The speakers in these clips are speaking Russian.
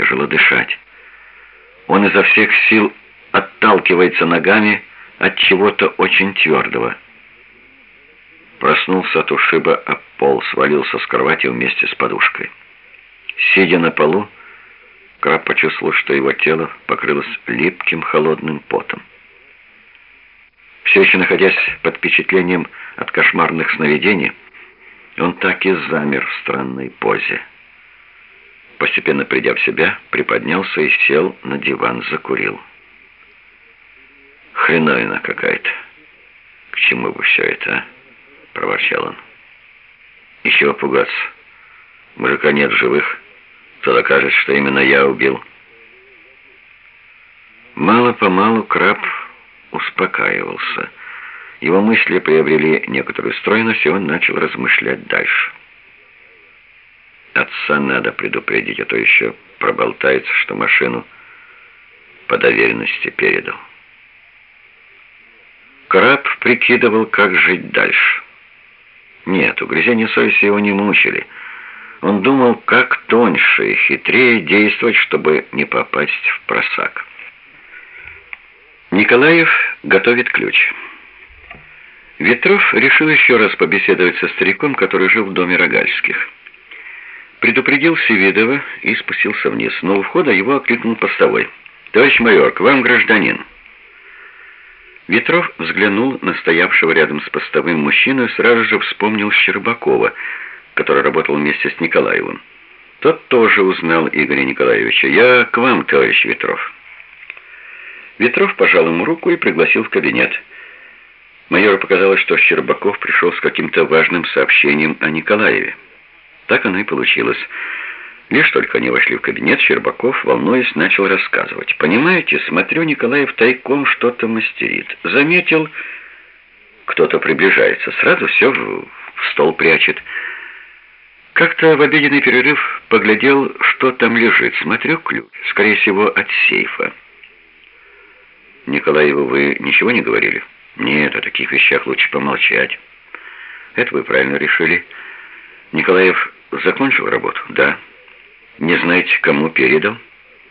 тяжело дышать. Он изо всех сил отталкивается ногами от чего-то очень твердого. Проснулся от ушиба об пол, свалился с кровати вместе с подушкой. Сидя на полу, Краб почувствовал, что его тело покрылось липким холодным потом. Все еще находясь под впечатлением от кошмарных сновидений, он так и замер в странной позе. Постепенно придя в себя, приподнялся и сел на диван, закурил. «Хреновина какая-то. К чему бы все это, а?» — проворчал он. «Еще пугаться. Мужика нет в живых. То докажет, что именно я убил». Мало-помалу краб успокаивался. Его мысли приобрели некоторую стройность, и он начал размышлять дальше. Отца надо предупредить, а то еще проболтается, что машину по доверенности передал. Краб прикидывал, как жить дальше. Нет, угрызения совести его не мучили. Он думал, как тоньше и хитрее действовать, чтобы не попасть в просак. Николаев готовит ключ. Ветров решил еще раз побеседовать со стариком, который жил в доме Рогальских. Предупредил Севидова и спустился вниз, но у входа его окликнул постовой. «Товарищ майор, к вам гражданин». Ветров взглянул на стоявшего рядом с постовым мужчину и сразу же вспомнил Щербакова, который работал вместе с Николаевым. Тот тоже узнал Игоря Николаевича. «Я к вам, товарищ Ветров». Ветров пожал ему руку и пригласил в кабинет. Майору показалось, что Щербаков пришел с каким-то важным сообщением о Николаеве. Так оно и получилось. Лишь только они вошли в кабинет, Щербаков, волнуясь, начал рассказывать. «Понимаете, смотрю, Николаев тайком что-то мастерит. Заметил, кто-то приближается. Сразу все в, в стол прячет. Как-то в обеденный перерыв поглядел, что там лежит. Смотрю, ключ. Скорее всего, от сейфа». «Николаеву вы ничего не говорили?» «Нет, о таких вещах лучше помолчать». «Это вы правильно решили». Николаев Закончил работу? Да. Не знаете, кому передал?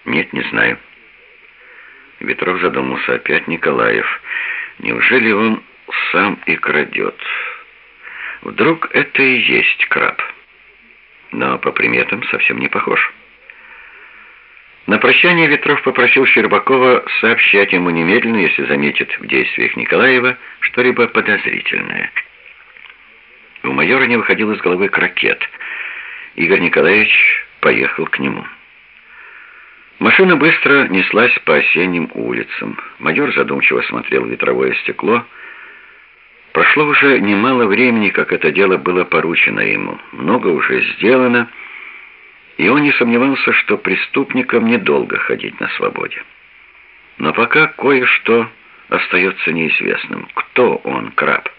Нет, не знаю. Ветров задумался опять Николаев. Неужели он сам и крадет? Вдруг это и есть краб? Но по приметам совсем не похож. На прощание Ветров попросил Щербакова сообщать ему немедленно, если заметит в действиях Николаева что-либо подозрительное. У майора не выходил из головы крокет — Игорь Николаевич поехал к нему. Машина быстро неслась по осенним улицам. Майор задумчиво смотрел в ветровое стекло. Прошло уже немало времени, как это дело было поручено ему. Много уже сделано, и он не сомневался, что преступникам недолго ходить на свободе. Но пока кое-что остается неизвестным. Кто он, краб?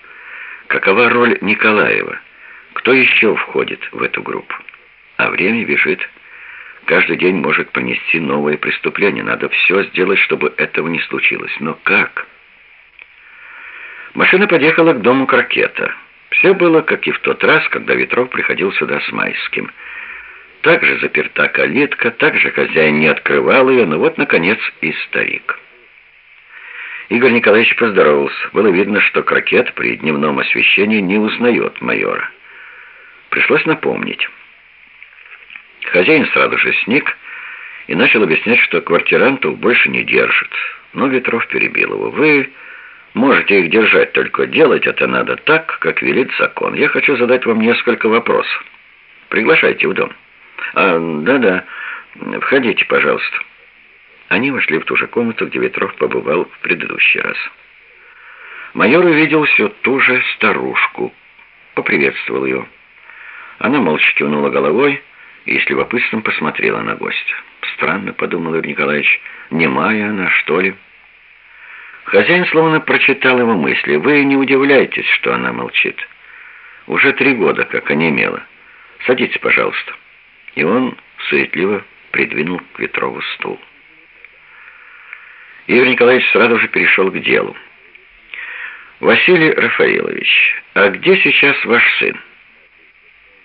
Какова роль Николаева? Кто еще входит в эту группу? А время бежит. Каждый день может понести новое преступление. Надо все сделать, чтобы этого не случилось. Но как? Машина подъехала к дому Крокета. Все было, как и в тот раз, когда Ветров приходил сюда с Майским. Также заперта калитка, также хозяин не открывал ее, но вот, наконец, и старик. Игорь Николаевич поздоровался. Было видно, что Крокет при дневном освещении не узнает майора. Пришлось напомнить. Хозяин сразу же сник и начал объяснять, что квартирантов больше не держит. Но Ветров перебил его. «Вы можете их держать, только делать это надо так, как велит закон. Я хочу задать вам несколько вопросов. Приглашайте в дом». «А, да-да, входите, пожалуйста». Они вошли в ту же комнату, где Ветров побывал в предыдущий раз. Майор увидел все ту же старушку, поприветствовал ее. Она молча кивнула головой, и с любопытством посмотрела на гостя. «Странно», — подумал Игорь Николаевич, — «немая она, что ли?» Хозяин словно прочитал его мысли. «Вы не удивляйтесь, что она молчит. Уже три года, как онемела. Садитесь, пожалуйста». И он суетливо придвинул к Ветрову стул. Игорь Николаевич сразу же перешел к делу. «Василий Рафаилович, а где сейчас ваш сын?»